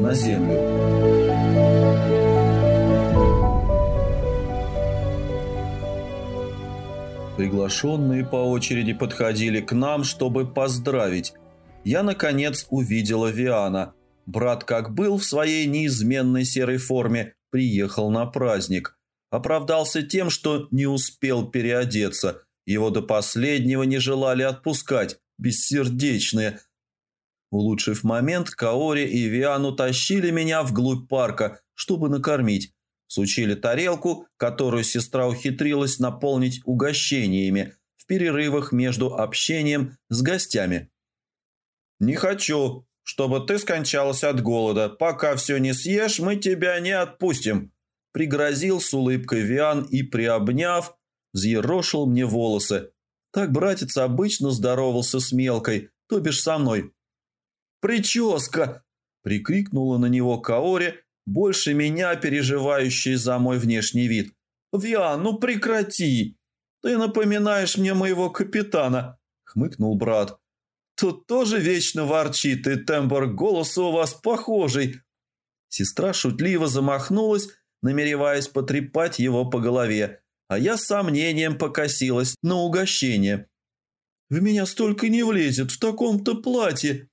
на землю. Приглашенные по очереди подходили к нам, чтобы поздравить. Я, наконец, увидела Виана. Брат, как был в своей неизменной серой форме, приехал на праздник. Оправдался тем, что не успел переодеться. Его до последнего не желали отпускать, бессердечные. Улучшив момент, Каори и Виан утащили меня вглубь парка, чтобы накормить. Сучили тарелку, которую сестра ухитрилась наполнить угощениями в перерывах между общением с гостями. «Не хочу, чтобы ты скончалась от голода. Пока все не съешь, мы тебя не отпустим», – пригрозил с улыбкой Виан и, приобняв, взъерошил мне волосы. Так братец обычно здоровался с мелкой, то бишь со мной. «Прическа!» – прикрикнула на него Каори – больше меня переживающий за мой внешний вид. «Виан, ну прекрати! Ты напоминаешь мне моего капитана!» — хмыкнул брат. «Тут тоже вечно ворчит, и тембр голоса у вас похожий!» Сестра шутливо замахнулась, намереваясь потрепать его по голове, а я с сомнением покосилась на угощение. «В меня столько не влезет в таком-то платье!»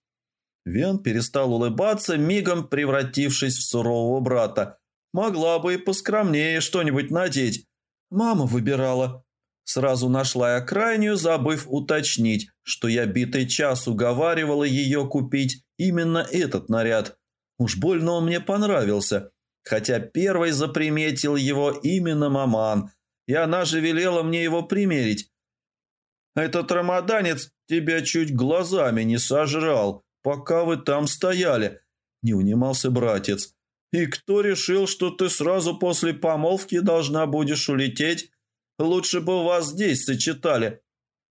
Вен перестал улыбаться, мигом превратившись в сурового брата. «Могла бы и поскромнее что-нибудь надеть. Мама выбирала». Сразу нашла я крайнюю, забыв уточнить, что я битый час уговаривала ее купить именно этот наряд. Уж больно он мне понравился, хотя первой заприметил его именно маман, и она же велела мне его примерить. «Этот рамаданец тебя чуть глазами не сожрал», пока вы там стояли», – не унимался братец. «И кто решил, что ты сразу после помолвки должна будешь улететь? Лучше бы вас здесь сочетали».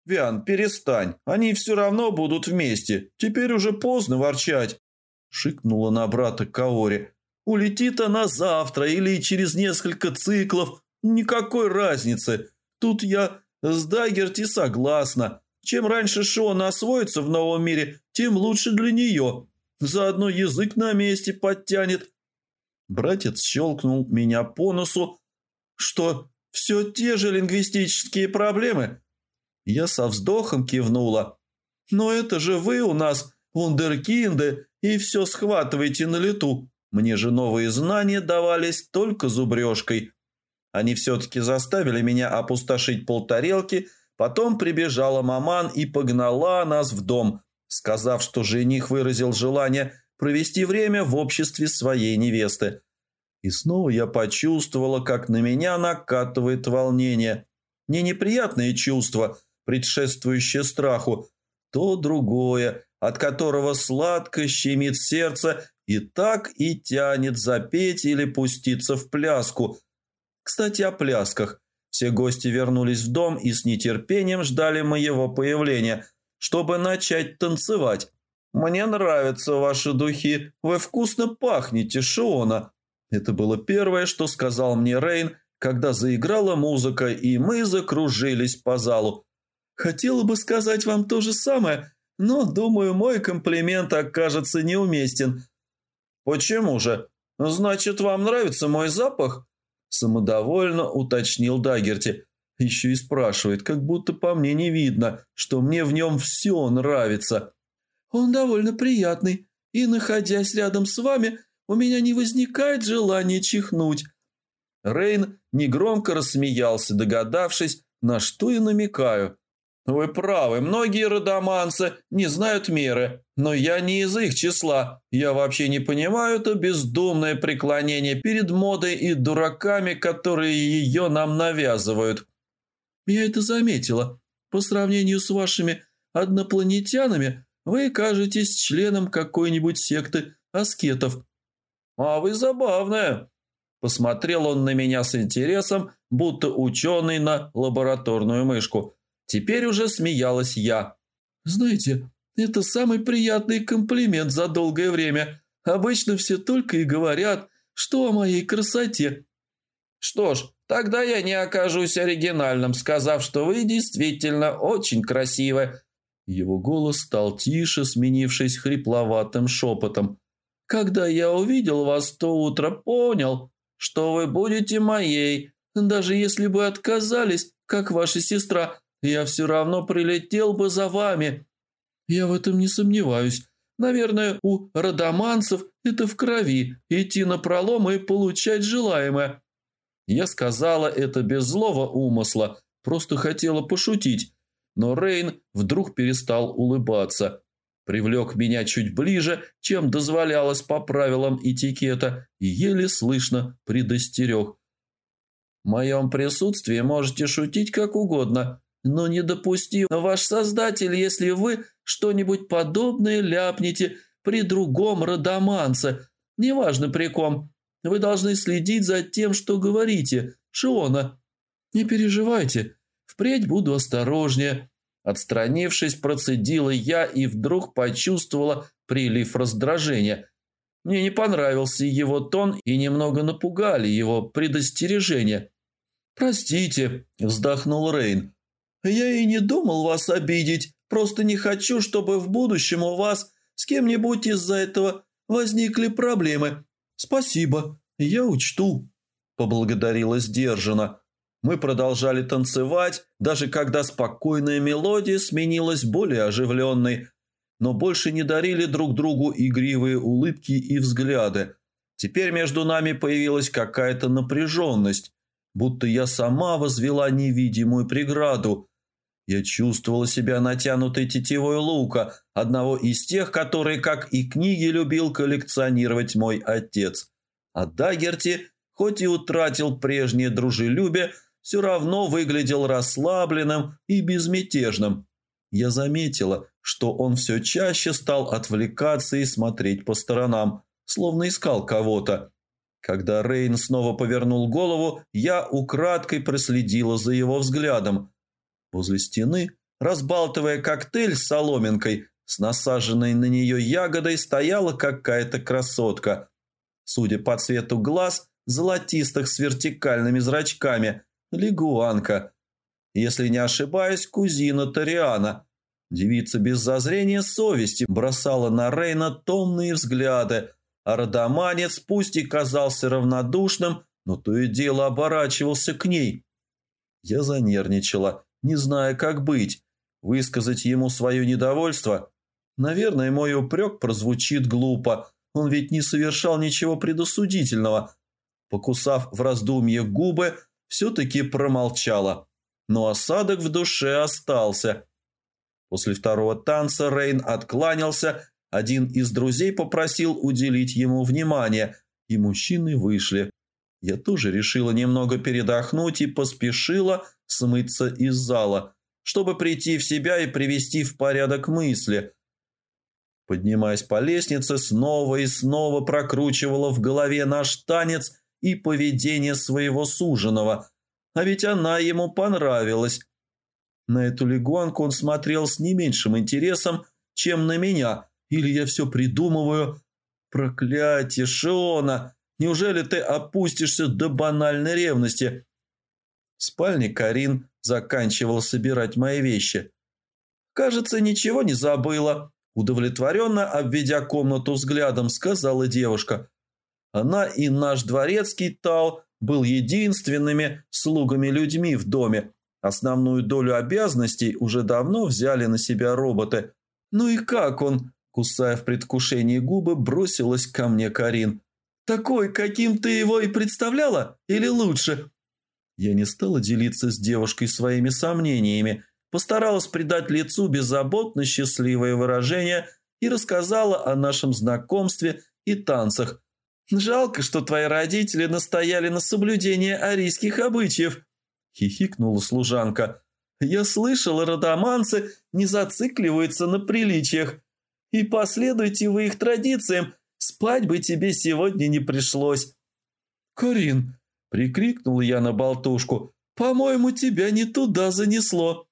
«Виан, перестань, они все равно будут вместе. Теперь уже поздно ворчать», – шикнула на брата Каори. «Улетит она завтра или через несколько циклов. Никакой разницы. Тут я с Дагерти согласна. Чем раньше Шона освоится в новом мире, тем лучше для нее. Заодно язык на месте подтянет. Братец щелкнул меня по носу. Что, все те же лингвистические проблемы? Я со вздохом кивнула. Но это же вы у нас, вундеркинды, и все схватываете на лету. Мне же новые знания давались только зубрежкой. Они все-таки заставили меня опустошить полтарелки – Потом прибежала маман и погнала нас в дом, сказав, что жених выразил желание провести время в обществе своей невесты. И снова я почувствовала, как на меня накатывает волнение. Не неприятное чувство, предшествующее страху, то другое, от которого сладко щемит сердце и так и тянет запеть или пуститься в пляску. Кстати, о плясках. Все гости вернулись в дом и с нетерпением ждали моего появления, чтобы начать танцевать. «Мне нравятся ваши духи. Вы вкусно пахнете, Шиона». Это было первое, что сказал мне Рейн, когда заиграла музыка, и мы закружились по залу. «Хотела бы сказать вам то же самое, но, думаю, мой комплимент окажется неуместен». «Почему же? Значит, вам нравится мой запах?» Самодовольно уточнил Дагерти. Еще и спрашивает, как будто по мне не видно, что мне в нем все нравится. Он довольно приятный, и, находясь рядом с вами, у меня не возникает желания чихнуть. Рейн негромко рассмеялся, догадавшись, на что я намекаю. «Вы правы, многие родоманцы не знают меры, но я не из их числа. Я вообще не понимаю это бездумное преклонение перед модой и дураками, которые ее нам навязывают». «Я это заметила. По сравнению с вашими однопланетянами, вы кажетесь членом какой-нибудь секты аскетов». «А вы забавная». Посмотрел он на меня с интересом, будто ученый на лабораторную мышку – Теперь уже смеялась я. «Знаете, это самый приятный комплимент за долгое время. Обычно все только и говорят, что о моей красоте». «Что ж, тогда я не окажусь оригинальным, сказав, что вы действительно очень красивы». Его голос стал тише, сменившись хрипловатым шепотом. Когда я увидел вас то утро, понял, что вы будете моей. Даже если бы отказались, как ваша сестра, я все равно прилетел бы за вами. Я в этом не сомневаюсь. Наверное, у родоманцев это в крови – идти на пролом и получать желаемое. Я сказала это без злого умысла, просто хотела пошутить. Но Рейн вдруг перестал улыбаться. Привлек меня чуть ближе, чем дозволялось по правилам этикета, и еле слышно предостерег. В моем присутствии можете шутить как угодно, но не допусти ваш создатель, если вы что-нибудь подобное ляпнете при другом родоманце, неважно при ком. Вы должны следить за тем, что говорите, Шиона. Не переживайте, впредь буду осторожнее. Отстранившись, процедила я и вдруг почувствовала прилив раздражения. Мне не понравился его тон и немного напугали его предостережения. «Простите», – вздохнул Рейн. «Я и не думал вас обидеть, просто не хочу, чтобы в будущем у вас с кем-нибудь из-за этого возникли проблемы. Спасибо, я учту», – поблагодарила сдержанно. Мы продолжали танцевать, даже когда спокойная мелодия сменилась более оживленной, но больше не дарили друг другу игривые улыбки и взгляды. Теперь между нами появилась какая-то напряженность, будто я сама возвела невидимую преграду. Я чувствовала себя натянутой тетивой лука, одного из тех, которые, как и книги, любил коллекционировать мой отец. А Дагерти, хоть и утратил прежнее дружелюбие, все равно выглядел расслабленным и безмятежным. Я заметила, что он все чаще стал отвлекаться и смотреть по сторонам, словно искал кого-то. Когда Рейн снова повернул голову, я украдкой проследила за его взглядом. Возле стены, разбалтывая коктейль с соломинкой, с насаженной на нее ягодой стояла какая-то красотка. Судя по цвету глаз, золотистых с вертикальными зрачками – Лигуанка. Если не ошибаюсь, кузина Ториана. Девица без зазрения совести бросала на Рейна томные взгляды, а родоманец пусть и казался равнодушным, но то и дело оборачивался к ней. Я занервничала, не зная, как быть. Высказать ему свое недовольство? Наверное, мой упрек прозвучит глупо. Он ведь не совершал ничего предосудительного. Покусав в раздумье губы, все-таки промолчала, но осадок в душе остался. После второго танца Рейн откланялся, один из друзей попросил уделить ему внимание, и мужчины вышли. Я тоже решила немного передохнуть и поспешила смыться из зала, чтобы прийти в себя и привести в порядок мысли. Поднимаясь по лестнице, снова и снова прокручивала в голове наш танец и поведение своего суженого, а ведь она ему понравилась. На эту лягонку он смотрел с не меньшим интересом, чем на меня, или я все придумываю. Проклятие, Шиона, неужели ты опустишься до банальной ревности? В спальне Карин заканчивал собирать мои вещи. «Кажется, ничего не забыла», – удовлетворенно обведя комнату взглядом, сказала девушка. Она и наш дворецкий Тау был единственными слугами-людьми в доме. Основную долю обязанностей уже давно взяли на себя роботы. Ну и как он, кусая в предвкушении губы, бросилась ко мне Карин. «Такой, каким ты его и представляла? Или лучше?» Я не стала делиться с девушкой своими сомнениями, постаралась придать лицу беззаботно счастливое выражение и рассказала о нашем знакомстве и танцах, Жалко, что твои родители настояли на соблюдении арийских обычаев», – хихикнула служанка. «Я слышала, родоманцы не зацикливаются на приличиях. И последуйте вы их традициям, спать бы тебе сегодня не пришлось». «Карин», – прикрикнул я на болтушку, – «по-моему, тебя не туда занесло».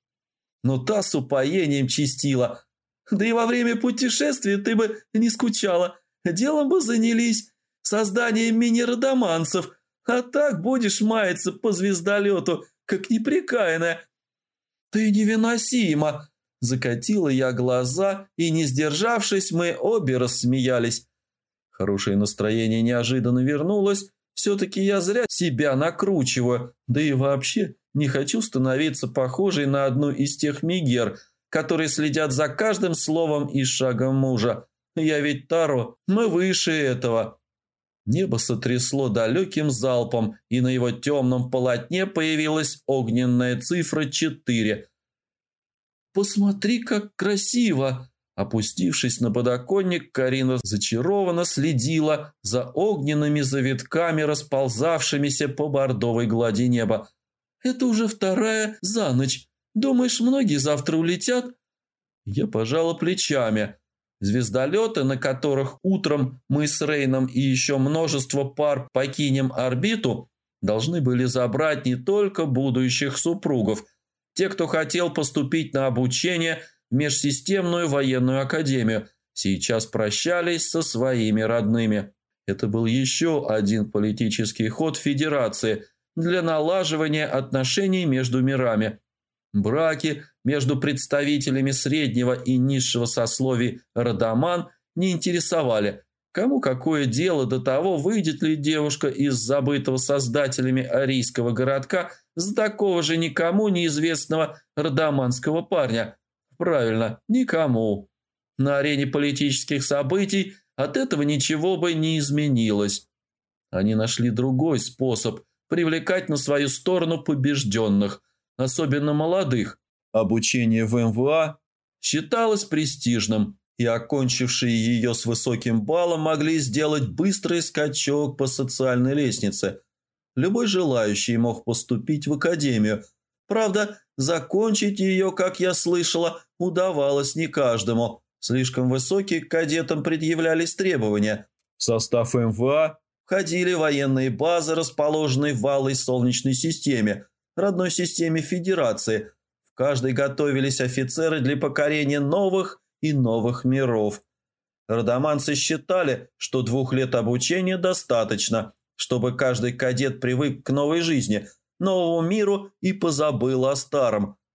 Но та с упоением чистила. «Да и во время путешествия ты бы не скучала, делом бы занялись» созданием мини-родоманцев, а так будешь маяться по звездолету, как неприкаянная. Ты невыносима!» Закатила я глаза, и, не сдержавшись, мы обе рассмеялись. Хорошее настроение неожиданно вернулось. Все-таки я зря себя накручиваю, да и вообще не хочу становиться похожей на одну из тех мигер, которые следят за каждым словом и шагом мужа. Я ведь Таро, мы выше этого. Небо сотрясло далеким залпом, и на его темном полотне появилась огненная цифра 4. «Посмотри, как красиво!» Опустившись на подоконник, Карина зачарованно следила за огненными завитками, расползавшимися по бордовой глади неба. «Это уже вторая за ночь. Думаешь, многие завтра улетят?» Я пожала плечами. Звездолеты, на которых утром мы с Рейном и еще множество пар покинем орбиту, должны были забрать не только будущих супругов, те, кто хотел поступить на обучение – межсистемную военную академию, сейчас прощались со своими родными. Это был еще один политический ход Федерации для налаживания отношений между мирами. Браки между представителями среднего и низшего сословий родоман не интересовали. Кому какое дело до того, выйдет ли девушка из забытого создателями арийского городка за такого же никому неизвестного родоманского парня – Правильно, никому. На арене политических событий от этого ничего бы не изменилось. Они нашли другой способ привлекать на свою сторону побежденных, особенно молодых. Обучение в МВА считалось престижным, и окончившие ее с высоким баллом могли сделать быстрый скачок по социальной лестнице. Любой желающий мог поступить в академию. Правда, закончить ее, как я слышала, удавалось не каждому. Слишком высокие к кадетам предъявлялись требования. В состав МВА входили военные базы, расположенные в валой Солнечной системе, родной системе Федерации. В каждой готовились офицеры для покорения новых и новых миров. Родоманцы считали, что двух лет обучения достаточно, чтобы каждый кадет привык к новой жизни, новому миру и позабыл о старом –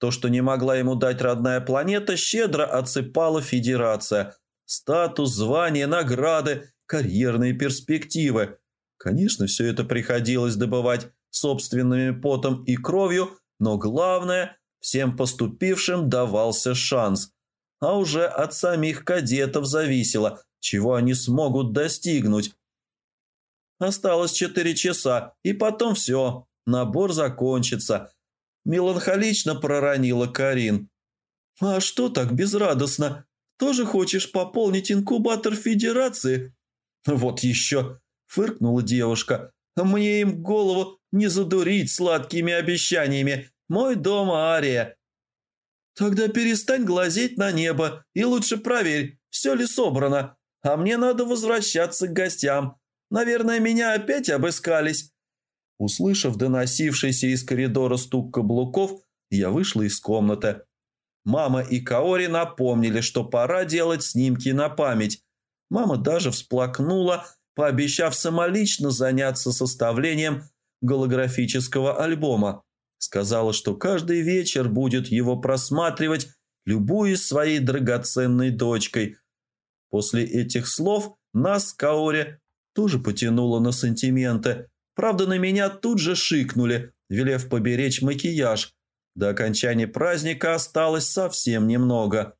то, что не могла ему дать родная планета, щедро отсыпала Федерация. Статус, звание, награды, карьерные перспективы. Конечно, все это приходилось добывать собственными потом и кровью, но главное, всем поступившим давался шанс. А уже от самих кадетов зависело, чего они смогут достигнуть. Осталось четыре часа, и потом все, набор закончится – Меланхолично проронила Карин. «А что так безрадостно? Тоже хочешь пополнить инкубатор Федерации?» «Вот еще!» – фыркнула девушка. «Мне им голову не задурить сладкими обещаниями. Мой дом Ария». «Тогда перестань глазеть на небо и лучше проверь, все ли собрано. А мне надо возвращаться к гостям. Наверное, меня опять обыскались. Услышав доносившийся из коридора стук каблуков, я вышла из комнаты. Мама и Каори напомнили, что пора делать снимки на память. Мама даже всплакнула, пообещав самолично заняться составлением голографического альбома. Сказала, что каждый вечер будет его просматривать, любуясь своей драгоценной дочкой. После этих слов нас, Каори, тоже потянуло на сантименты – Правда, на меня тут же шикнули, велев поберечь макияж. До окончания праздника осталось совсем немного.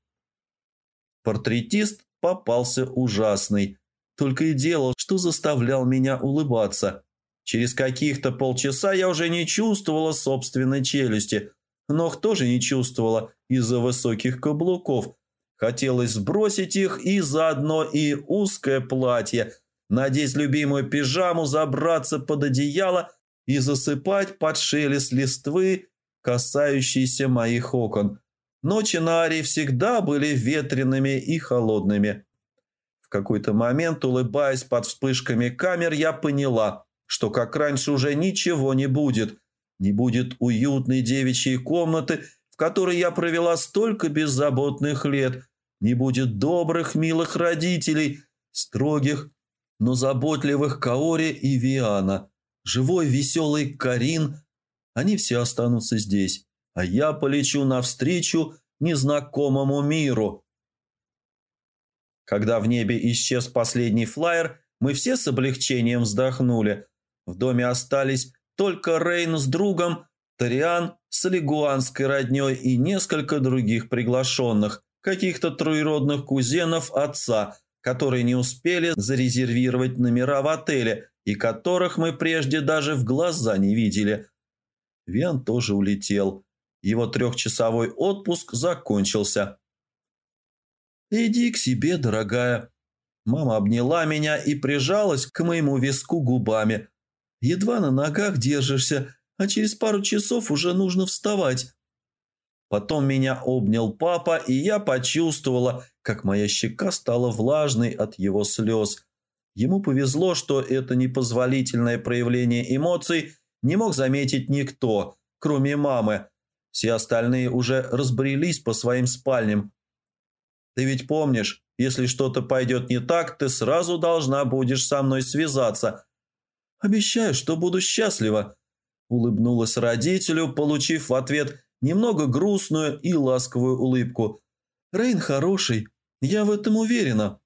Портретист попался ужасный. Только и делал, что заставлял меня улыбаться. Через каких-то полчаса я уже не чувствовала собственной челюсти. Ног тоже не чувствовала из-за высоких каблуков. Хотелось сбросить их и заодно и узкое платье – надеть любимую пижаму, забраться под одеяло и засыпать под шелест листвы, касающиеся моих окон. Ночи на Арии всегда были ветреными и холодными. В какой-то момент, улыбаясь под вспышками камер, я поняла, что как раньше уже ничего не будет. Не будет уютной девичьей комнаты, в которой я провела столько беззаботных лет. Не будет добрых, милых родителей, строгих, но заботливых Каори и Виана, живой веселый Карин, они все останутся здесь, а я полечу навстречу незнакомому миру. Когда в небе исчез последний флайер, мы все с облегчением вздохнули. В доме остались только Рейн с другом, Ториан с лигуанской родней и несколько других приглашенных, каких-то троюродных кузенов отца, которые не успели зарезервировать номера в отеле и которых мы прежде даже в глаза не видели. Вен тоже улетел. Его трехчасовой отпуск закончился. «Иди к себе, дорогая». Мама обняла меня и прижалась к моему виску губами. «Едва на ногах держишься, а через пару часов уже нужно вставать». Потом меня обнял папа, и я почувствовала, как моя щека стала влажной от его слез. Ему повезло, что это непозволительное проявление эмоций не мог заметить никто, кроме мамы. Все остальные уже разбрелись по своим спальням. Ты ведь помнишь, если что-то пойдет не так, ты сразу должна будешь со мной связаться. Обещаю, что буду счастлива. Улыбнулась родителю, получив в ответ немного грустную и ласковую улыбку. Рейн хороший, я в этом уверена.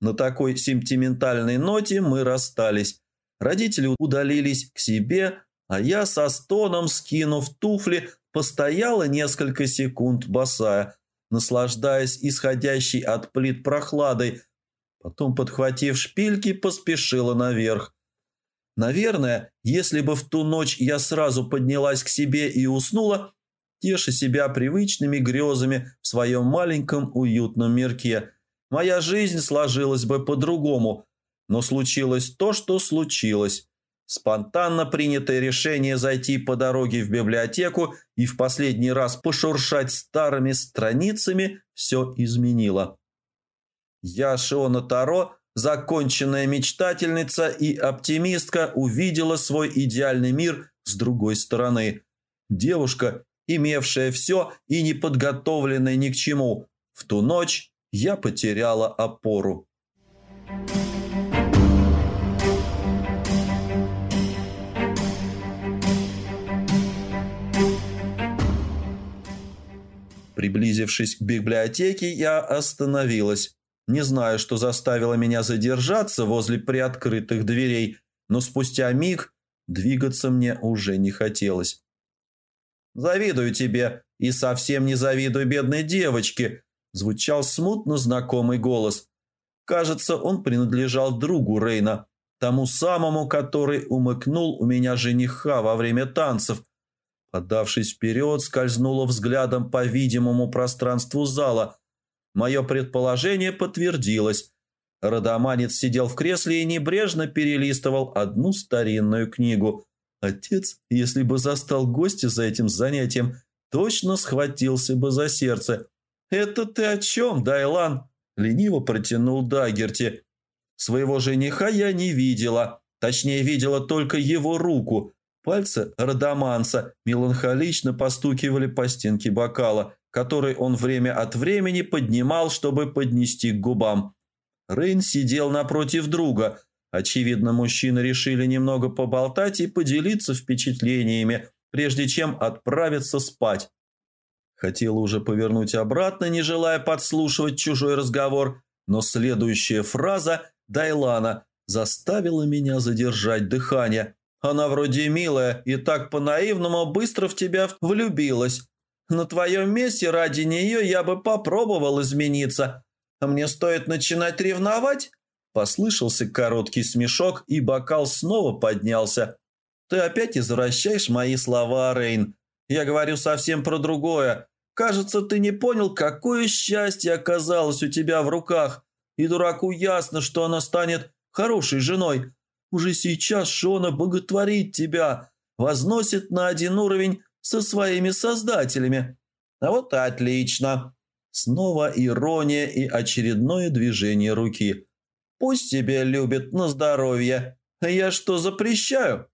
На такой сентиментальной ноте мы расстались. Родители удалились к себе, а я со стоном, скинув туфли, постояла несколько секунд босая, наслаждаясь исходящей от плит прохладой. Потом, подхватив шпильки, поспешила наверх. Наверное, если бы в ту ночь я сразу поднялась к себе и уснула, теша себя привычными грезами в своем маленьком уютном мирке, моя жизнь сложилась бы по-другому. Но случилось то, что случилось. Спонтанно принятое решение зайти по дороге в библиотеку и в последний раз пошуршать старыми страницами все изменило. Я, Шиона Таро, законченная мечтательница и оптимистка, увидела свой идеальный мир с другой стороны. Девушка, имевшая все и не подготовленная ни к чему. В ту ночь я потеряла опору. Приблизившись к библиотеке, я остановилась. Не знаю, что заставило меня задержаться возле приоткрытых дверей, но спустя миг двигаться мне уже не хотелось. «Завидую тебе и совсем не завидую бедной девочке», звучал смутно знакомый голос. Кажется, он принадлежал другу Рейна, тому самому, который умыкнул у меня жениха во время танцев – Подавшись вперед, скользнула взглядом по видимому пространству зала. Мое предположение подтвердилось. Родоманец сидел в кресле и небрежно перелистывал одну старинную книгу. Отец, если бы застал гостя за этим занятием, точно схватился бы за сердце. «Это ты о чем, Дайлан?» – лениво протянул Дагерти. «Своего жениха я не видела. Точнее, видела только его руку. Пальцы Радаманса меланхолично постукивали по стенке бокала, который он время от времени поднимал, чтобы поднести к губам. Рейн сидел напротив друга. Очевидно, мужчины решили немного поболтать и поделиться впечатлениями, прежде чем отправиться спать. Хотела уже повернуть обратно, не желая подслушивать чужой разговор, но следующая фраза Дайлана заставила меня задержать дыхание. Она вроде милая и так по-наивному быстро в тебя влюбилась. На твоем месте ради нее я бы попробовал измениться. А мне стоит начинать ревновать?» Послышался короткий смешок, и бокал снова поднялся. «Ты опять извращаешь мои слова, Рейн. Я говорю совсем про другое. Кажется, ты не понял, какое счастье оказалось у тебя в руках. И дураку ясно, что она станет хорошей женой. Уже сейчас Шона боготворит тебя, возносит на один уровень со своими создателями. А вот отлично. Снова ирония и очередное движение руки. Пусть тебя любят на здоровье. Я что, запрещаю?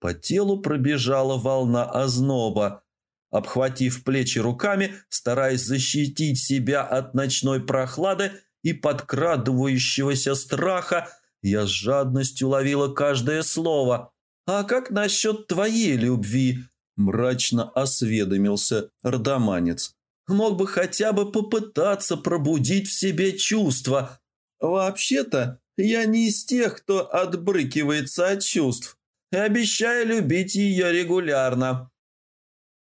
По телу пробежала волна озноба. Обхватив плечи руками, стараясь защитить себя от ночной прохлады и подкрадывающегося страха, я с жадностью ловила каждое слово. «А как насчет твоей любви?» – мрачно осведомился Рдоманец. Мог бы хотя бы попытаться пробудить в себе чувства. Вообще-то, я не из тех, кто отбрыкивается от чувств. Обещаю любить ее регулярно».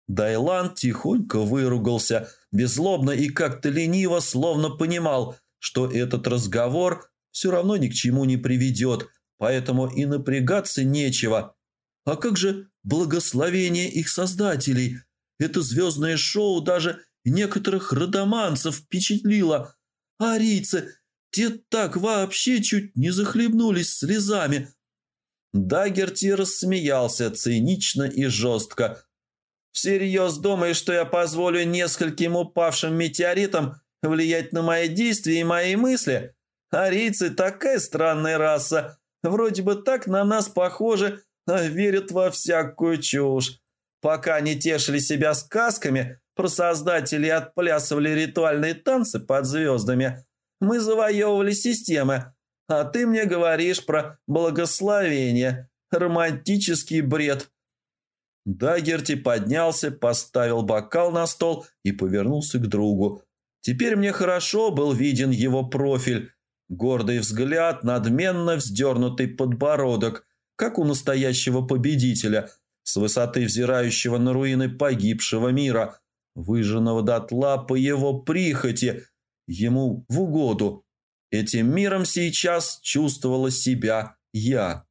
Дайлан тихонько выругался, беззлобно и как-то лениво, словно понимал, что этот разговор все равно ни к чему не приведет, поэтому и напрягаться нечего. А как же благословение их создателей? Это звездное шоу даже некоторых родоманцев впечатлило. Арийцы, те так вообще чуть не захлебнулись слезами. Дагерти рассмеялся цинично и жестко. «Всерьез думаешь, что я позволю нескольким упавшим метеоритам влиять на мои действия и мои мысли? Арийцы такая странная раса. Вроде бы так на нас похожи, а верят во всякую чушь. Пока они тешили себя сказками, про создателей отплясывали ритуальные танцы под звездами, мы завоевывали системы. А ты мне говоришь про благословение, романтический бред. Дагерти поднялся, поставил бокал на стол и повернулся к другу. Теперь мне хорошо был виден его профиль, Гордый взгляд, надменно вздернутый подбородок, как у настоящего победителя, с высоты взирающего на руины погибшего мира, выжженного дотла по его прихоти, ему в угоду. Этим миром сейчас чувствовала себя я.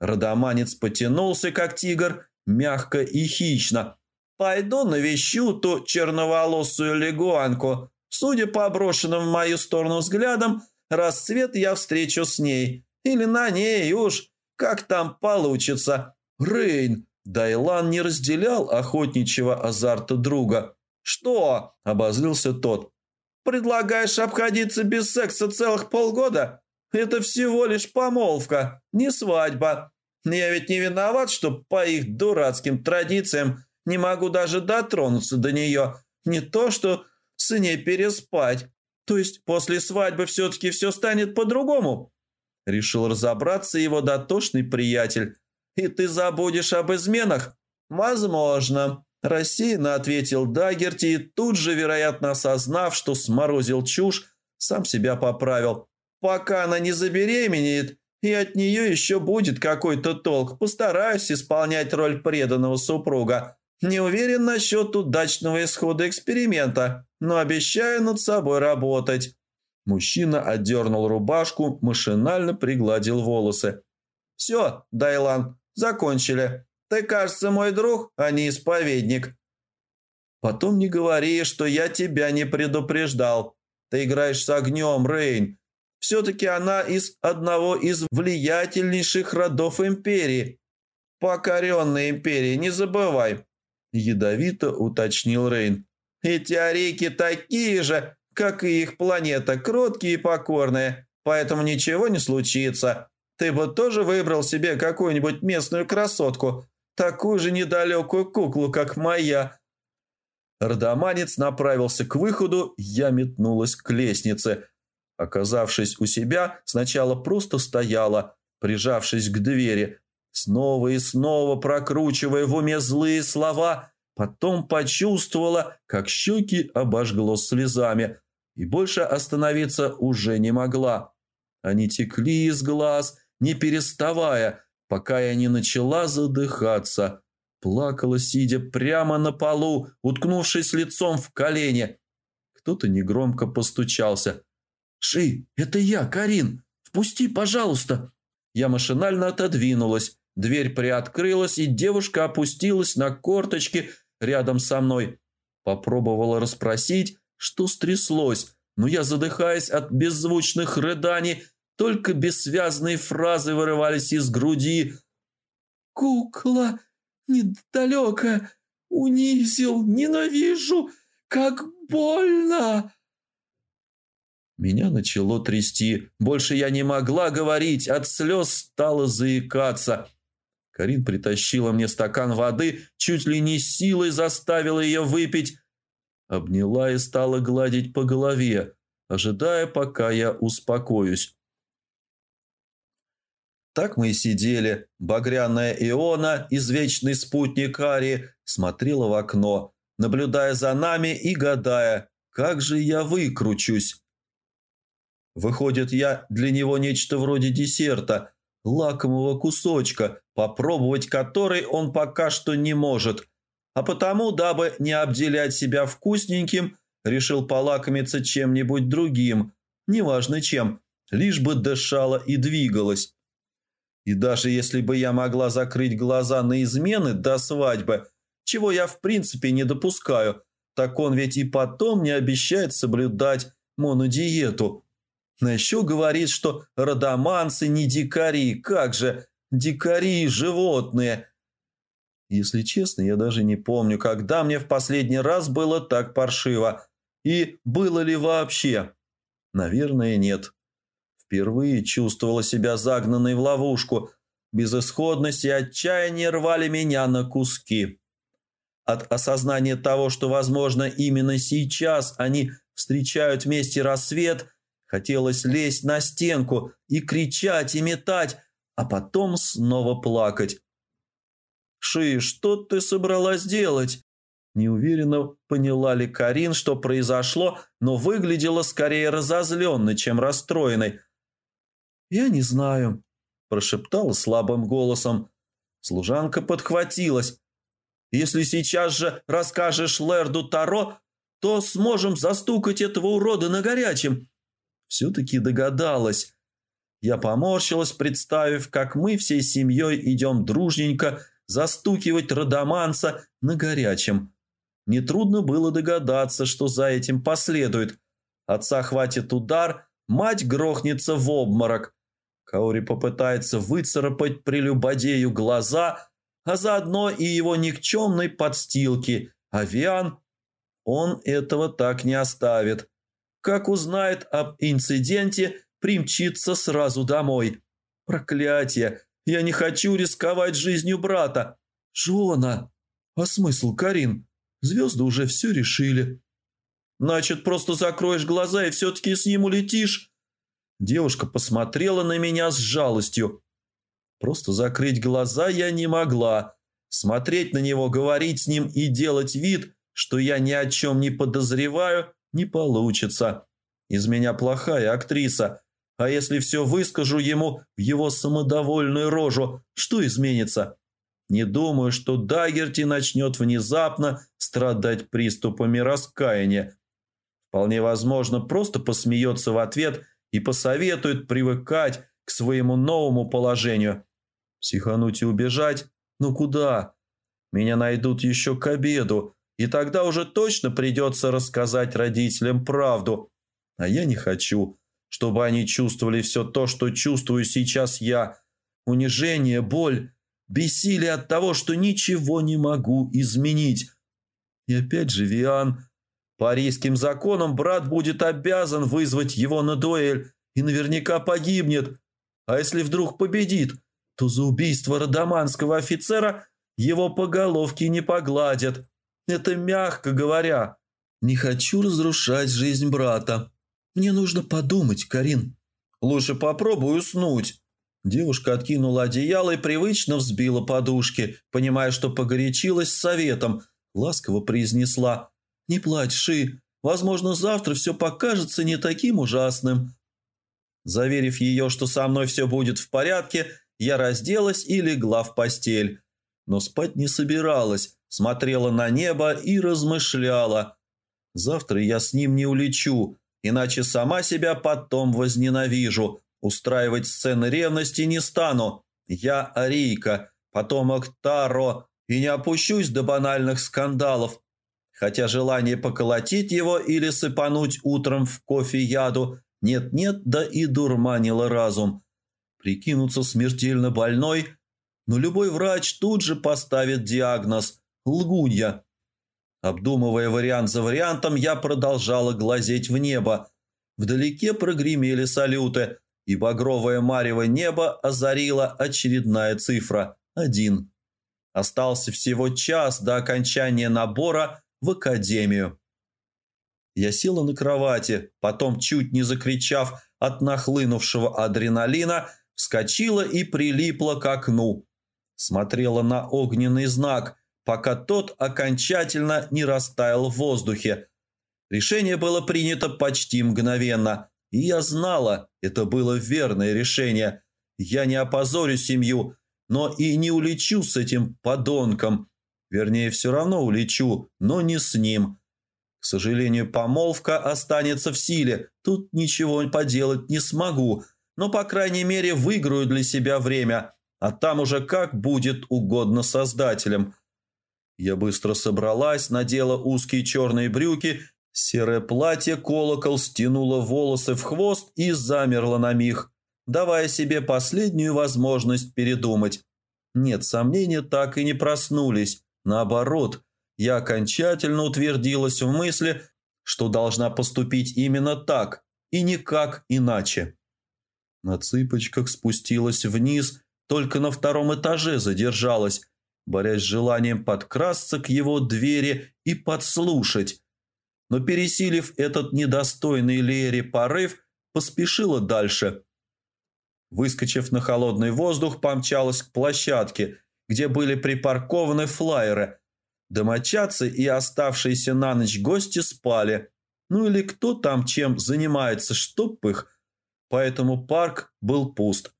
Родоманец потянулся, как тигр, мягко и хищно. «Пойду навещу ту черноволосую лягуанку. Судя по брошенным в мою сторону взглядам, Расцвет я встречу с ней. Или на ней уж. Как там получится. Рейн. Дайлан не разделял охотничьего азарта друга. «Что?» – обозлился тот. «Предлагаешь обходиться без секса целых полгода? Это всего лишь помолвка, не свадьба. Я ведь не виноват, что по их дурацким традициям не могу даже дотронуться до нее. Не то, что с ней переспать. То есть после свадьбы все-таки все станет по-другому?» Решил разобраться его дотошный приятель. «И ты забудешь об изменах?» «Возможно», – рассеянно ответил Дагерти и тут же, вероятно, осознав, что сморозил чушь, сам себя поправил. «Пока она не забеременеет, и от нее еще будет какой-то толк, постараюсь исполнять роль преданного супруга. Не уверен насчет удачного исхода эксперимента, но обещаю над собой работать». Мужчина отдернул рубашку, машинально пригладил волосы. «Все, Дайлан, закончили. Ты, кажется, мой друг, а не исповедник». «Потом не говори, что я тебя не предупреждал. Ты играешь с огнем, Рейн. Все-таки она из одного из влиятельнейших родов империи. Покоренной империи, не забывай. – ядовито уточнил Рейн. «Эти орейки такие же, как и их планета, кроткие и покорные, поэтому ничего не случится. Ты бы тоже выбрал себе какую-нибудь местную красотку, такую же недалекую куклу, как моя». Родоманец направился к выходу, я метнулась к лестнице. Оказавшись у себя, сначала просто стояла, прижавшись к двери, снова и снова прокручивая в уме злые слова, потом почувствовала, как щеки обожгло слезами, и больше остановиться уже не могла. Они текли из глаз, не переставая, пока я не начала задыхаться. Плакала, сидя прямо на полу, уткнувшись лицом в колени. Кто-то негромко постучался. «Ши, это я, Карин! Впусти, пожалуйста!» Я машинально отодвинулась, Дверь приоткрылась, и девушка опустилась на корточки рядом со мной. Попробовала расспросить, что стряслось, но я, задыхаясь от беззвучных рыданий, только бессвязные фразы вырывались из груди. «Кукла недалеко, унизил, ненавижу, как больно!» Меня начало трясти. Больше я не могла говорить, от слез стала заикаться. Карин притащила мне стакан воды, чуть ли не силой заставила ее выпить. Обняла и стала гладить по голове, ожидая, пока я успокоюсь. Так мы и сидели. Багряная Иона, извечный спутник Ари, смотрела в окно. наблюдая за нами и гадая, как же я выкручусь. Выходит, я для него нечто вроде десерта, лакомого кусочка, попробовать который он пока что не может. А потому, дабы не обделять себя вкусненьким, решил полакомиться чем-нибудь другим, неважно чем, лишь бы дышала и двигалась. И даже если бы я могла закрыть глаза на измены до свадьбы, чего я в принципе не допускаю, так он ведь и потом не обещает соблюдать монодиету. Но еще говорит, что родоманцы не дикари, как же, дикари животные. Если честно, я даже не помню, когда мне в последний раз было так паршиво. И было ли вообще? Наверное, нет. Впервые чувствовала себя загнанной в ловушку. Безысходность и отчаяние рвали меня на куски. От осознания того, что, возможно, именно сейчас они встречают вместе рассвет, хотелось лезть на стенку и кричать, и метать, а потом снова плакать. «Ши, что ты собралась делать?» Неуверенно поняла ли Карин, что произошло, но выглядела скорее разозленной, чем расстроенной. «Я не знаю», – прошептала слабым голосом. Служанка подхватилась. «Если сейчас же расскажешь Лерду Таро, то сможем застукать этого урода на горячем». Все-таки догадалась. Я поморщилась, представив, как мы всей семьей идем дружненько застукивать родоманца на горячем. Нетрудно было догадаться, что за этим последует. Отца хватит удар, мать грохнется в обморок. Каури попытается выцарапать прелюбодею глаза, а заодно и его никчемной подстилки. Авиан, он этого так не оставит. Как узнает об инциденте, примчится сразу домой. Проклятие! Я не хочу рисковать жизнью брата. Жона! А смысл, Карин? Звезды уже все решили. Значит, просто закроешь глаза и все-таки с ним улетишь? Девушка посмотрела на меня с жалостью. Просто закрыть глаза я не могла. Смотреть на него, говорить с ним и делать вид, что я ни о чем не подозреваю, не получится. Из меня плохая актриса. А если все выскажу ему в его самодовольную рожу, что изменится? Не думаю, что Дагерти начнет внезапно страдать приступами раскаяния. Вполне возможно, просто посмеется в ответ и посоветует привыкать к своему новому положению. Психануть и убежать? Ну куда? Меня найдут еще к обеду, и тогда уже точно придется рассказать родителям правду. А я не хочу, чтобы они чувствовали все то, что чувствую сейчас я. Унижение, боль, бессилие от того, что ничего не могу изменить. И опять же Виан. По арийским законам брат будет обязан вызвать его на дуэль и наверняка погибнет. А если вдруг победит, то за убийство родоманского офицера его по головке не погладят. Это мягко говоря. Не хочу разрушать жизнь брата. Мне нужно подумать, Карин. Лучше попробуй уснуть. Девушка откинула одеяло и привычно взбила подушки, понимая, что погорячилась советом. Ласково произнесла «Не плачь, Ши, возможно, завтра все покажется не таким ужасным». Заверив ее, что со мной все будет в порядке, я разделась и легла в постель. Но спать не собиралась, смотрела на небо и размышляла. Завтра я с ним не улечу, иначе сама себя потом возненавижу. Устраивать сцены ревности не стану. Я Арийка, потомок Таро, и не опущусь до банальных скандалов. Хотя желание поколотить его или сыпануть утром в кофе яду нет-нет, да и дурманило разум. Прикинуться смертельно больной, но любой врач тут же поставит диагноз – лгунья. Обдумывая вариант за вариантом, я продолжала глазеть в небо. Вдалеке прогремели салюты, и багровое марево небо озарила очередная цифра – один. Остался всего час до окончания набора в академию. Я села на кровати, потом, чуть не закричав от нахлынувшего адреналина, вскочила и прилипла к окну. Смотрела на огненный знак, пока тот окончательно не растаял в воздухе. Решение было принято почти мгновенно, и я знала, это было верное решение. Я не опозорю семью, но и не улечу с этим подонком. Вернее, все равно улечу, но не с ним. К сожалению, помолвка останется в силе. Тут ничего поделать не смогу, но, по крайней мере, выиграю для себя время, а там уже как будет угодно создателям. Я быстро собралась, надела узкие черные брюки, серое платье колокол стянула волосы в хвост и замерла на миг, давая себе последнюю возможность передумать. Нет, сомнения так и не проснулись. Наоборот, я окончательно утвердилась в мысли, что должна поступить именно так и никак иначе. На цыпочках спустилась вниз, только на втором этаже задержалась, борясь с желанием подкрасться к его двери и подслушать. Но, пересилив этот недостойный Лере порыв, поспешила дальше. Выскочив на холодный воздух, помчалась к площадке, где были припаркованы флайеры. Домочадцы и оставшиеся на ночь гости спали. Ну или кто там чем занимается, чтоб их. Поэтому парк был пуст.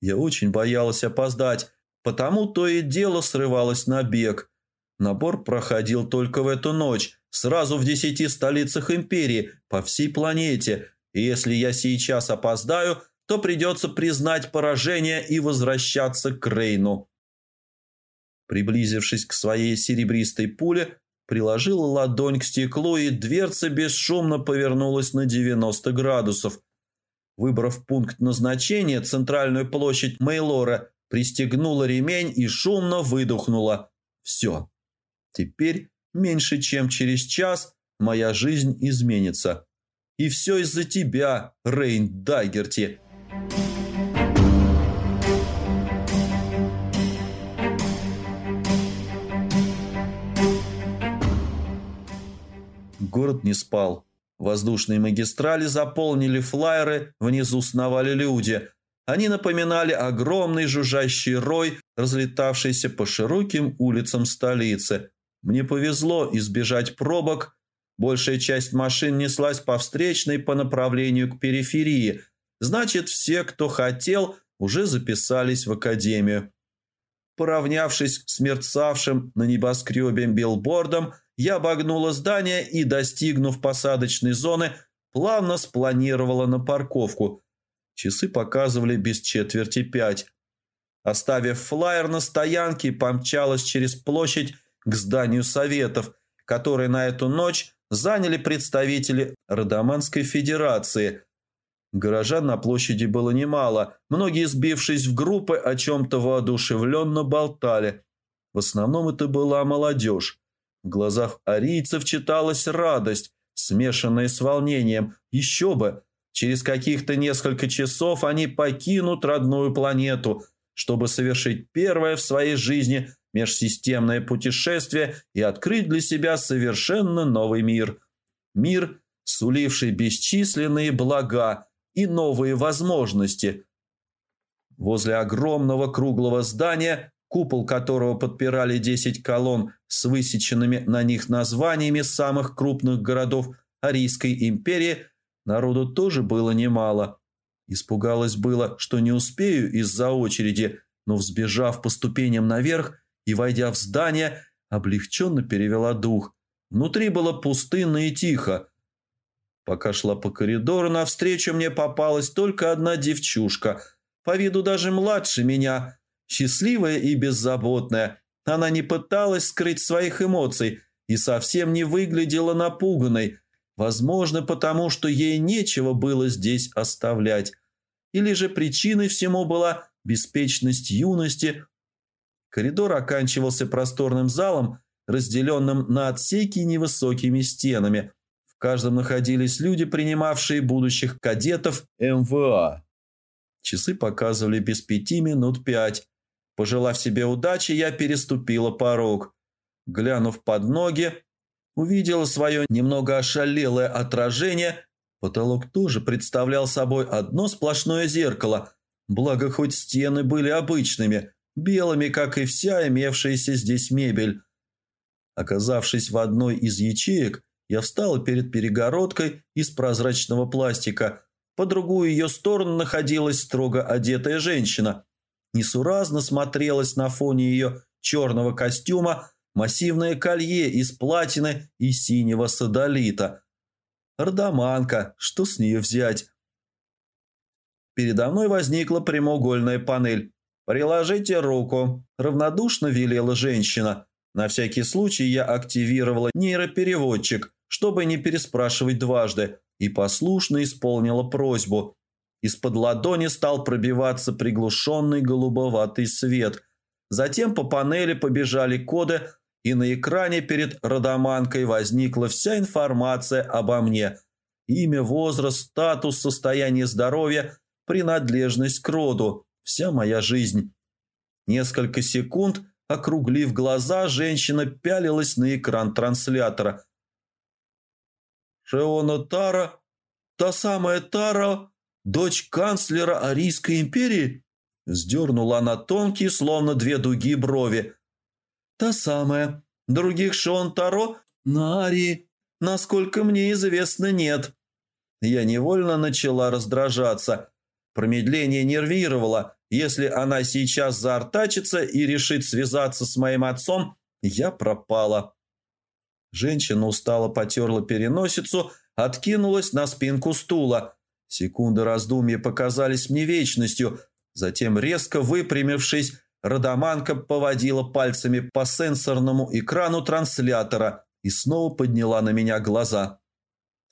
Я очень боялась опоздать, потому то и дело срывалось на бег. Набор проходил только в эту ночь, сразу в десяти столицах империи, по всей планете. И если я сейчас опоздаю, то придется признать поражение и возвращаться к Рейну. Приблизившись к своей серебристой пуле, приложила ладонь к стеклу, и дверца бесшумно повернулась на 90 градусов – Выбрав пункт назначения, центральную площадь Мейлора, пристегнула ремень и шумно выдохнула. Все. Теперь, меньше чем через час, моя жизнь изменится. И все из-за тебя, Рейн Дайгерти. Город не спал. Воздушные магистрали заполнили флайеры, внизу сновали люди. Они напоминали огромный жужжащий рой, разлетавшийся по широким улицам столицы. Мне повезло избежать пробок. Большая часть машин неслась по встречной по направлению к периферии. Значит, все, кто хотел, уже записались в академию. Поравнявшись с мерцавшим на небоскребе билбордом, я обогнула здание и, достигнув посадочной зоны, плавно спланировала на парковку. Часы показывали без четверти пять. Оставив флайер на стоянке, помчалась через площадь к зданию Советов, которые на эту ночь заняли представители Родоманской Федерации. Горожан на площади было немало, многие, сбившись в группы, о чем-то воодушевленно болтали. В основном это была молодежь. В глазах арийцев читалась радость, смешанная с волнением. Еще бы! Через каких-то несколько часов они покинут родную планету, чтобы совершить первое в своей жизни межсистемное путешествие и открыть для себя совершенно новый мир. Мир, суливший бесчисленные блага и новые возможности. Возле огромного круглого здания купол которого подпирали 10 колонн с высеченными на них названиями самых крупных городов Арийской империи, народу тоже было немало. Испугалась было, что не успею из-за очереди, но, взбежав по ступеням наверх и войдя в здание, облегченно перевела дух. Внутри было пустынно и тихо. Пока шла по коридору, навстречу мне попалась только одна девчушка, по виду даже младше меня – Счастливая и беззаботная, она не пыталась скрыть своих эмоций и совсем не выглядела напуганной, возможно, потому что ей нечего было здесь оставлять. Или же причиной всему была беспечность юности. Коридор оканчивался просторным залом, разделенным на отсеки невысокими стенами. Каждом находились люди, принимавшие будущих кадетов МВА. Часы показывали без пяти минут пять. Пожелав себе удачи, я переступила порог. Глянув под ноги, увидела свое немного ошалелое отражение. Потолок тоже представлял собой одно сплошное зеркало, благо хоть стены были обычными, белыми, как и вся имевшаяся здесь мебель. Оказавшись в одной из ячеек, я встала перед перегородкой из прозрачного пластика. По другую ее сторону находилась строго одетая женщина. Несуразно смотрелась на фоне ее черного костюма массивное колье из платины и синего садолита. Рдаманка, что с нее взять? Передо мной возникла прямоугольная панель. «Приложите руку», – равнодушно велела женщина. На всякий случай я активировала нейропереводчик, чтобы не переспрашивать дважды, и послушно исполнила просьбу. Из-под ладони стал пробиваться приглушенный голубоватый свет. Затем по панели побежали коды, и на экране перед родоманкой возникла вся информация обо мне. Имя, возраст, статус, состояние здоровья, принадлежность к роду, вся моя жизнь. Несколько секунд – Округлив глаза, женщина пялилась на экран транслятора. «Шеона Тара? Та самая Тара, дочь канцлера Арийской империи?» Сдернула она тонкие, словно две дуги брови. «Та самая. Других Шеон Таро на Арии, насколько мне известно, нет». Я невольно начала раздражаться. Промедление нервировало. Если она сейчас заортачится и решит связаться с моим отцом, я пропала. Женщина устало потерла переносицу, откинулась на спинку стула. Секунды раздумья показались мне вечностью. Затем, резко выпрямившись, Радаманка поводила пальцами по сенсорному экрану транслятора и снова подняла на меня глаза.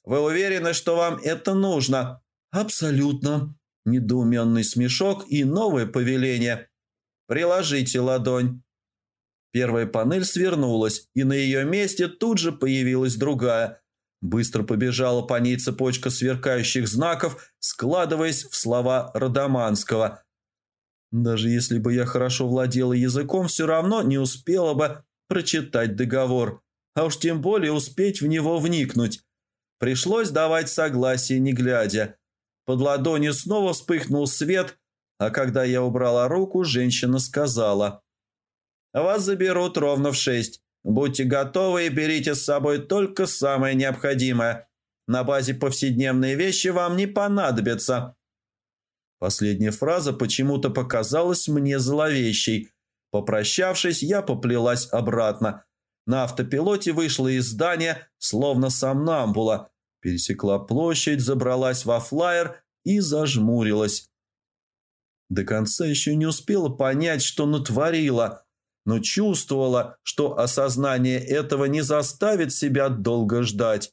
«Вы уверены, что вам это нужно?» «Абсолютно», Недоуменный смешок и новое повеление. «Приложите ладонь». Первая панель свернулась, и на ее месте тут же появилась другая. Быстро побежала по ней цепочка сверкающих знаков, складываясь в слова Родоманского. Даже если бы я хорошо владела языком, все равно не успела бы прочитать договор, а уж тем более успеть в него вникнуть. Пришлось давать согласие, не глядя. Под ладонью снова вспыхнул свет, а когда я убрала руку, женщина сказала. «Вас заберут ровно в шесть. Будьте готовы и берите с собой только самое необходимое. На базе повседневные вещи вам не понадобятся». Последняя фраза почему-то показалась мне зловещей. Попрощавшись, я поплелась обратно. На автопилоте вышла из здания, словно сомнамбула, пересекла площадь, забралась во флайер и зажмурилась. До конца еще не успела понять, что натворила, но чувствовала, что осознание этого не заставит себя долго ждать.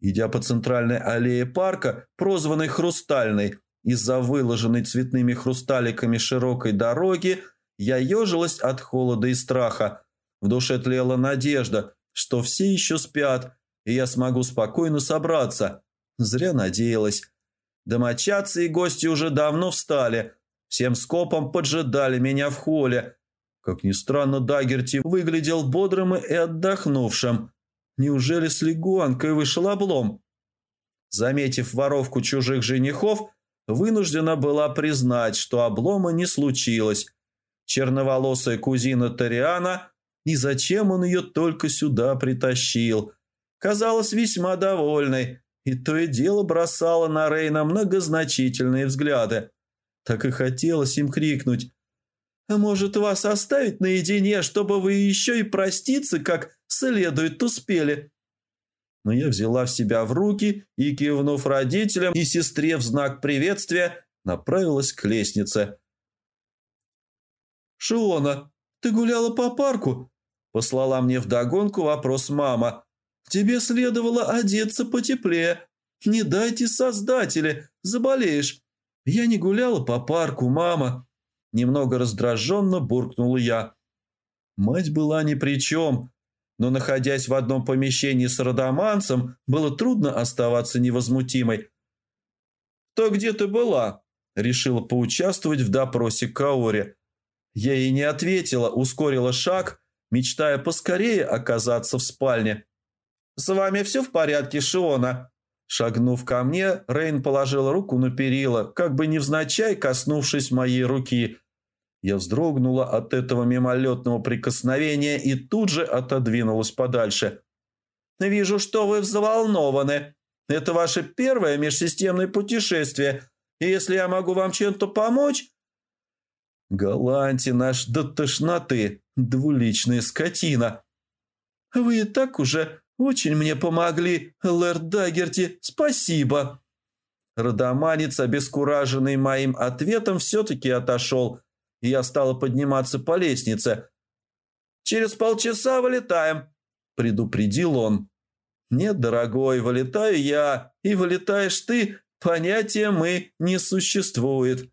Идя по центральной аллее парка, прозванной «Хрустальной», из-за выложенной цветными хрусталиками широкой дороги, я ежилась от холода и страха. В душе тлела надежда, что все еще спят, и я смогу спокойно собраться. Зря надеялась. Домочадцы и гости уже давно встали. Всем скопом поджидали меня в холле. Как ни странно, Дагерти выглядел бодрым и отдохнувшим. Неужели с лягуанкой вышел облом? Заметив воровку чужих женихов, вынуждена была признать, что облома не случилось. Черноволосая кузина Ториана, и зачем он ее только сюда притащил – казалась весьма довольной и то и дело бросала на Рейна многозначительные взгляды. Так и хотелось им крикнуть. «А может, вас оставить наедине, чтобы вы еще и проститься, как следует успели?» Но я взяла в себя в руки и, кивнув родителям и сестре в знак приветствия, направилась к лестнице. «Шиона, ты гуляла по парку?» – послала мне вдогонку вопрос мама – Тебе следовало одеться потеплее. Не дайте создатели, заболеешь. Я не гуляла по парку, мама. Немного раздраженно буркнул я. Мать была ни при чем, но, находясь в одном помещении с родоманцем, было трудно оставаться невозмутимой. «То где ты была?» – решила поучаствовать в допросе Каори. Я ей не ответила, ускорила шаг, мечтая поскорее оказаться в спальне. «С вами все в порядке, Шиона?» Шагнув ко мне, Рейн положил руку на перила, как бы невзначай коснувшись моей руки. Я вздрогнула от этого мимолетного прикосновения и тут же отодвинулась подальше. «Вижу, что вы взволнованы. Это ваше первое межсистемное путешествие. И если я могу вам чем-то помочь...» «Галанти наш до тошноты, двуличная скотина!» «Вы и так уже очень мне помогли, лэрд Дагерти, спасибо!» Родоманец, обескураженный моим ответом, все-таки отошел, и я стала подниматься по лестнице. «Через полчаса вылетаем», – предупредил он. «Нет, дорогой, вылетаю я, и вылетаешь ты, понятия мы не существует».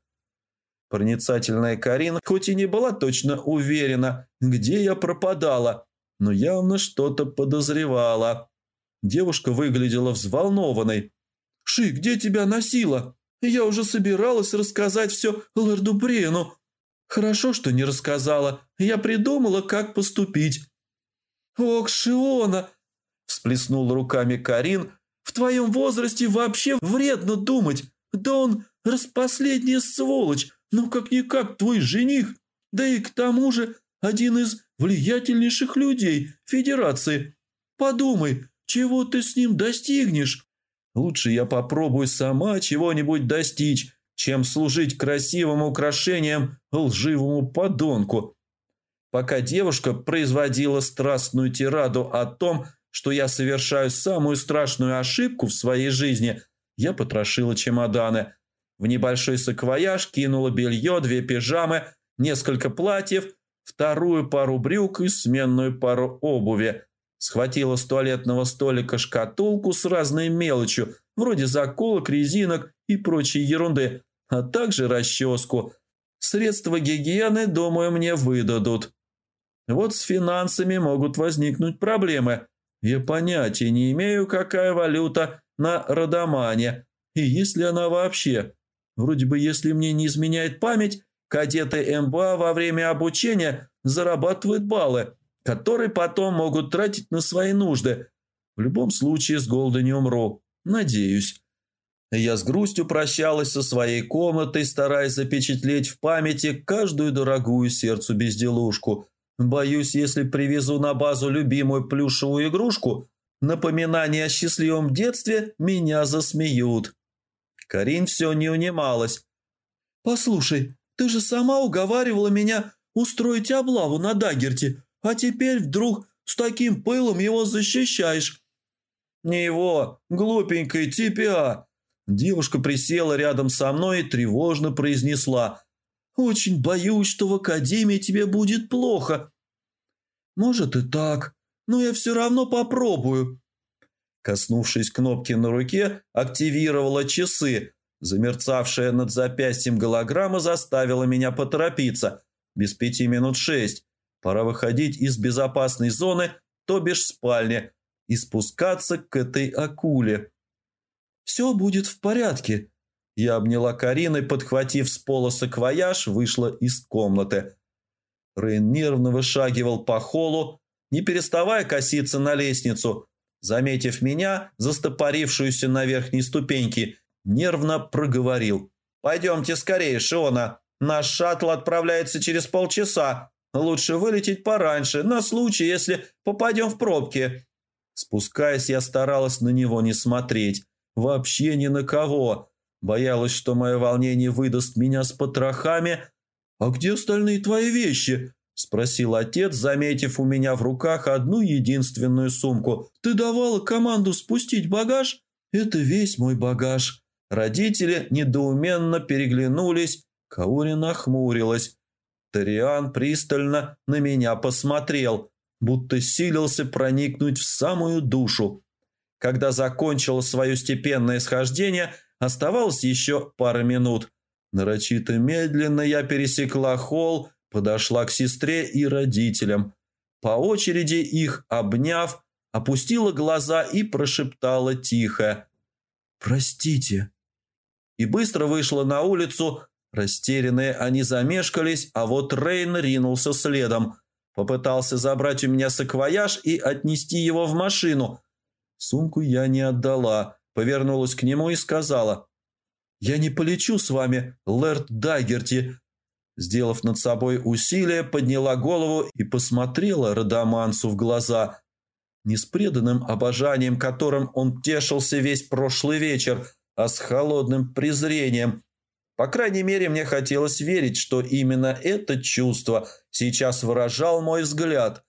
Проницательная Карина хоть и не была точно уверена, где я пропадала, но явно что-то подозревала. Девушка выглядела взволнованной. «Ши, где тебя носила? Я уже собиралась рассказать все лорду Брену. Хорошо, что не рассказала. Я придумала, как поступить». «Ох, Шиона!» – всплеснула руками Карин. «В твоем возрасте вообще вредно думать. Да он распоследняя сволочь, ну как-никак твой жених. Да и к тому же один из влиятельнейших людей Федерации. Подумай, чего ты с ним достигнешь?» Лучше я попробую сама чего-нибудь достичь, чем служить красивым украшением лживому подонку. Пока девушка производила страстную тираду о том, что я совершаю самую страшную ошибку в своей жизни, я потрошила чемоданы. В небольшой саквояж кинула белье, две пижамы, несколько платьев, вторую пару брюк и сменную пару обуви – Схватила с туалетного столика шкатулку с разной мелочью, вроде заколок, резинок и прочей ерунды, а также расческу. Средства гигиены, думаю, мне выдадут. Вот с финансами могут возникнуть проблемы. Я понятия не имею, какая валюта на Родомане, и есть ли она вообще. Вроде бы, если мне не изменяет память, кадеты МБА во время обучения зарабатывают баллы – которые потом могут тратить на свои нужды. В любом случае с голода не умру. Надеюсь. Я с грустью прощалась со своей комнатой, стараясь запечатлеть в памяти каждую дорогую сердцу безделушку. Боюсь, если привезу на базу любимую плюшевую игрушку, напоминание о счастливом детстве меня засмеют. Карин все не унималась. «Послушай, ты же сама уговаривала меня устроить облаву на Дагерте. А теперь вдруг с таким пылом его защищаешь». «Не его, глупенькой, тебя!» Девушка присела рядом со мной и тревожно произнесла. «Очень боюсь, что в академии тебе будет плохо». «Может и так, но я все равно попробую». Коснувшись кнопки на руке, активировала часы. Замерцавшая над запястьем голограмма заставила меня поторопиться. Без пяти минут шесть. Пора выходить из безопасной зоны, то бишь спальни, и спускаться к этой акуле. «Все будет в порядке». Я обняла Карину и, подхватив с пола саквояж, вышла из комнаты. Рейн нервно вышагивал по холлу, не переставая коситься на лестницу. Заметив меня, застопорившуюся на верхней ступеньке, нервно проговорил. «Пойдемте скорее, Шиона. Наш шаттл отправляется через полчаса. Лучше вылететь пораньше, на случай, если попадем в пробки». Спускаясь, я старалась на него не смотреть. Вообще ни на кого. Боялась, что мое волнение выдаст меня с потрохами. «А где остальные твои вещи?» – спросил отец, заметив у меня в руках одну единственную сумку. «Ты давала команду спустить багаж?» «Это весь мой багаж». Родители недоуменно переглянулись. Каури нахмурилась. Ториан пристально на меня посмотрел, будто силился проникнуть в самую душу. Когда закончил свое степенное схождение, оставалось еще пара минут. Нарочито медленно я пересекла холл, подошла к сестре и родителям. По очереди их обняв, опустила глаза и прошептала тихо «Простите». И быстро вышла на улицу, Растерянные они замешкались, а вот Рейн ринулся следом. Попытался забрать у меня саквояж и отнести его в машину. Сумку я не отдала, повернулась к нему и сказала. «Я не полечу с вами, Лэрд Дагерти». Сделав над собой усилие, подняла голову и посмотрела Радамансу в глаза. Не с преданным обожанием, которым он тешился весь прошлый вечер, а с холодным презрением. По крайней мере, мне хотелось верить, что именно это чувство сейчас выражал мой взгляд.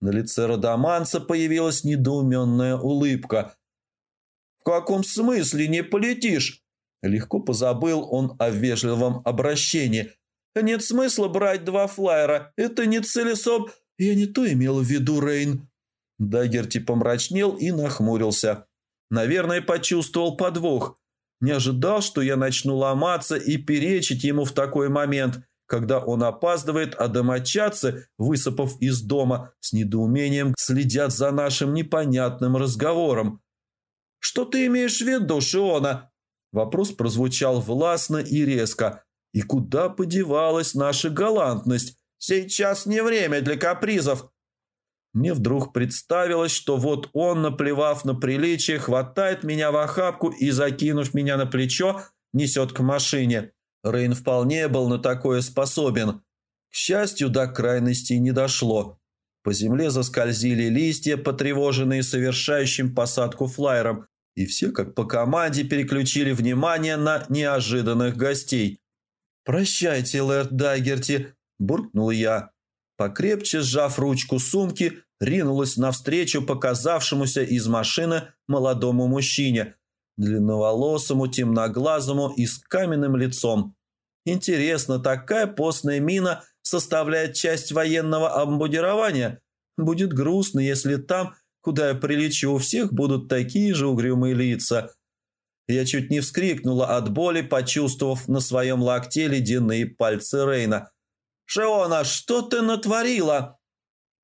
На лице Радаманса появилась недоуменная улыбка. «В каком смысле не полетишь?» Легко позабыл он о вежливом обращении. «Нет смысла брать два флайера. Это не целесоб...» «Я не то имел в виду, Рейн». Дагерти помрачнел и нахмурился. Наверное, почувствовал подвох. Не ожидал, что я начну ломаться и перечить ему в такой момент, когда он опаздывает, а домочадцы, высыпав из дома, с недоумением следят за нашим непонятным разговором. «Что ты имеешь в виду, Шиона?» Вопрос прозвучал властно и резко. «И куда подевалась наша галантность? Сейчас не время для капризов. Мне вдруг представилось, что вот он, наплевав на приличие, хватает меня в охапку и, закинув меня на плечо, несет к машине. Рейн вполне был на такое способен. К счастью, до крайности не дошло. По земле заскользили листья, потревоженные совершающим посадку флайером, и все, как по команде, переключили внимание на неожиданных гостей. «Прощайте, Лэрд Дайгерти», – буркнул я. Покрепче сжав ручку сумки, ринулась навстречу показавшемуся из машины молодому мужчине, длинноволосому, темноглазому и с каменным лицом. Интересно, такая постная мина составляет часть военного обмундирования? Будет грустно, если там, куда я прилечу, у всех будут такие же угрюмые лица. Я чуть не вскрикнула от боли, почувствовав на своем локте ледяные пальцы Рейна – «Шиона, что ты натворила?»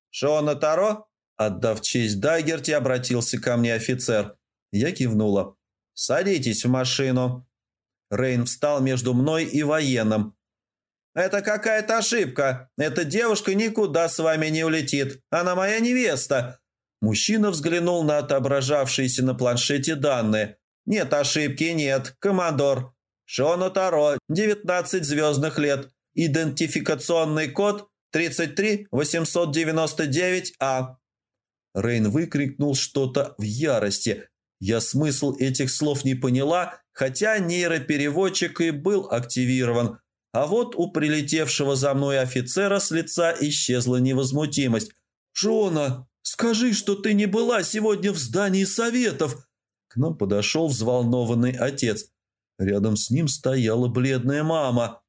«Шиона Таро?» Отдав честь Дагерти, обратился ко мне офицер. Я кивнула. «Садитесь в машину». Рейн встал между мной и военным. «Это какая-то ошибка. Эта девушка никуда с вами не улетит. Она моя невеста». Мужчина взглянул на отображавшиеся на планшете данные. «Нет ошибки, нет, командор. Шона Таро, 19 звездных лет. Идентификационный код 33899А. Рейн выкрикнул что-то в ярости. Я смысл этих слов не поняла, хотя нейропереводчик и был активирован. А вот у прилетевшего за мной офицера с лица исчезла невозмутимость. «Жона, скажи, что ты не была сегодня в здании советов!» К нам подошел взволнованный отец. Рядом с ним стояла бледная мама.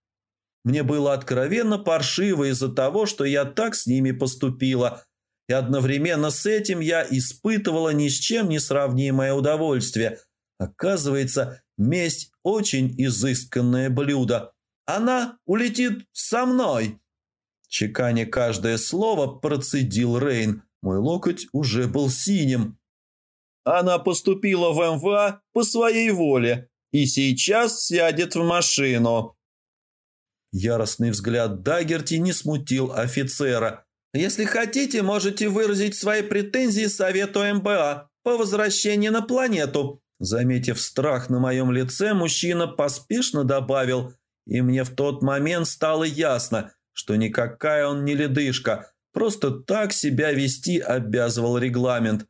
Мне было откровенно паршиво из-за того, что я так с ними поступила, и одновременно с этим я испытывала ни с чем не сравнимое удовольствие. Оказывается, месть – очень изысканное блюдо. Она улетит со мной. Чеканя каждое слово, процедил Рейн. Мой локоть уже был синим. Она поступила в МВА по своей воле и сейчас сядет в машину. Яростный взгляд Дагерти не смутил офицера. «Если хотите, можете выразить свои претензии Совету МБА по возвращении на планету». Заметив страх на моем лице, мужчина поспешно добавил, и мне в тот момент стало ясно, что никакая он не ледышка, просто так себя вести обязывал регламент.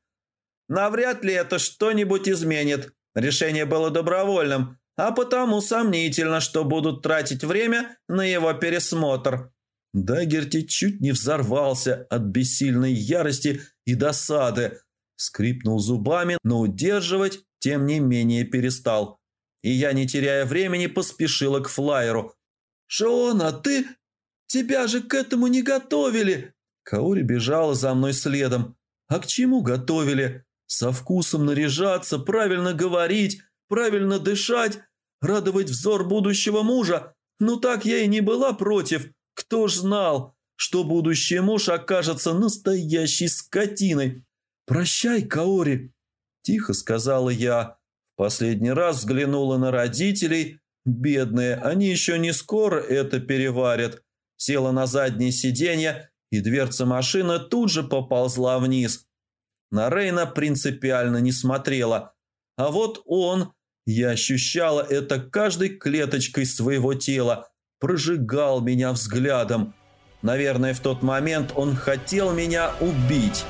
Навряд ли это что-нибудь изменит. Решение было добровольным, а потому сомнительно, что будут тратить время на его пересмотр. Дагерти чуть не взорвался от бессильной ярости и досады. Скрипнул зубами, но удерживать, тем не менее, перестал. И я, не теряя времени, поспешила к флайеру. «Шиона, ты... Тебя же к этому не готовили!» Каури бежала за мной следом. «А к чему готовили? Со вкусом наряжаться, правильно говорить, правильно дышать, радовать взор будущего мужа. Ну так я и не была против. Кто ж знал, что будущий муж окажется настоящей скотиной. «Прощай, Каори», – тихо сказала я. Последний раз взглянула на родителей. Бедные, они еще не скоро это переварят. Села на заднее сиденье, и дверца машины тут же поползла вниз. На Рейна принципиально не смотрела. А вот он я ощущала это каждой клеточкой своего тела. прожигал меня взглядом. Наверное, в тот момент он хотел меня убить.